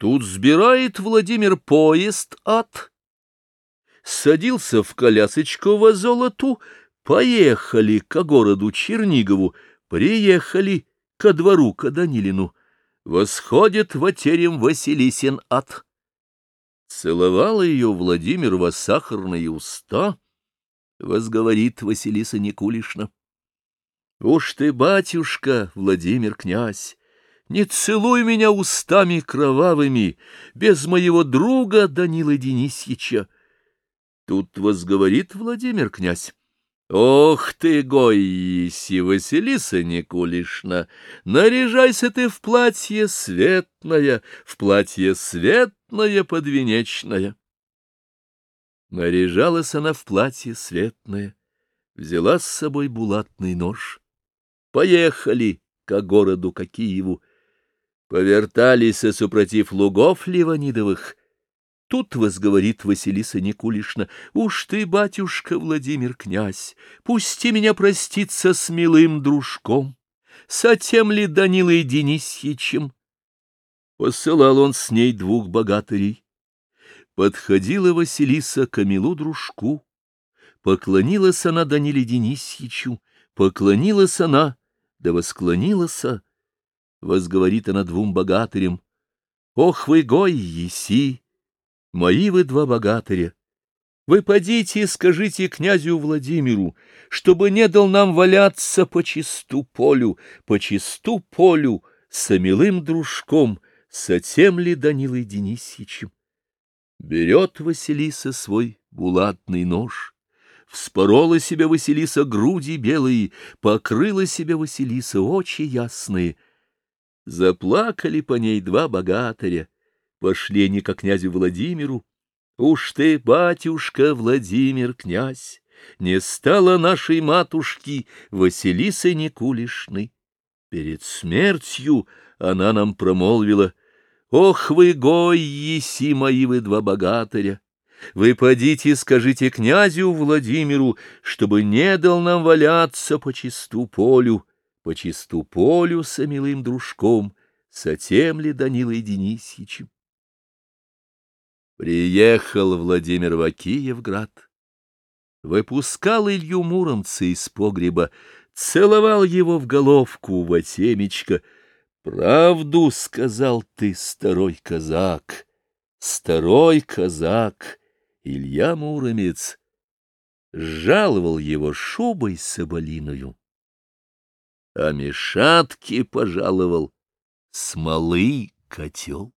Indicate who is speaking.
Speaker 1: Тут сбирает Владимир поезд от... Садился в колясочку во золоту, поехали ко городу Чернигову, приехали ко двору ко Данилину. Восходит во терем Василисин ад. Целовала ее Владимир во сахарные уста, возговорит Василиса Никулишна. Уж ты, батюшка, Владимир князь, не целуй меня устами кровавыми, без моего друга Данила Денисьича. Тут возговорит Владимир князь. Ох ты, Гойси, Василиса Никулишна, наряжайся ты в платье светное, в платье светное подвенечное. Наряжалась она в платье светное, взяла с собой булатный нож. Поехали ко городу, ко Киеву, Повертались, супротив лугов Ливанидовых. Тут возговорит Василиса Никулишна, «Уж ты, батюшка Владимир князь, пусти меня проститься с милым дружком, с тем ли Данилой Денисьичем?» Посылал он с ней двух богатырей. Подходила Василиса к милу дружку, поклонилась она Даниле Денисьичу, поклонилась она, да восклонилась, возговорит она двум богатырям. Ох вы, гой, еси, мои вы два богатыря! Вы подите и скажите князю Владимиру, чтобы не дал нам валяться по чисту полю, по чисту полю, с милым дружком, с тем ли Данилой Денисичем. Берет Василиса свой булатный нож, вспорола себе Василиса груди белые, покрыла себе Василиса очи ясные — Заплакали по ней два богатыря, пошли они ко князю Владимиру. Уж ты, батюшка Владимир, князь, не стало нашей матушки Василисы Никулишны. Перед смертью она нам промолвила, «Ох вы, гой, еси мои вы два богатыря! Вы подите, скажите князю Владимиру, чтобы не дал нам валяться по чисту полю, по чисту полю с милым дружком, со тем ли Данилой Денисичем. Приехал Владимир в Киевград, выпускал Илью Муромца из погреба, целовал его в головку во темечко. «Правду сказал ты, старой казак, старой казак, Илья Муромец» жаловал его шубой соболиную а Мишатке пожаловал смолы котел.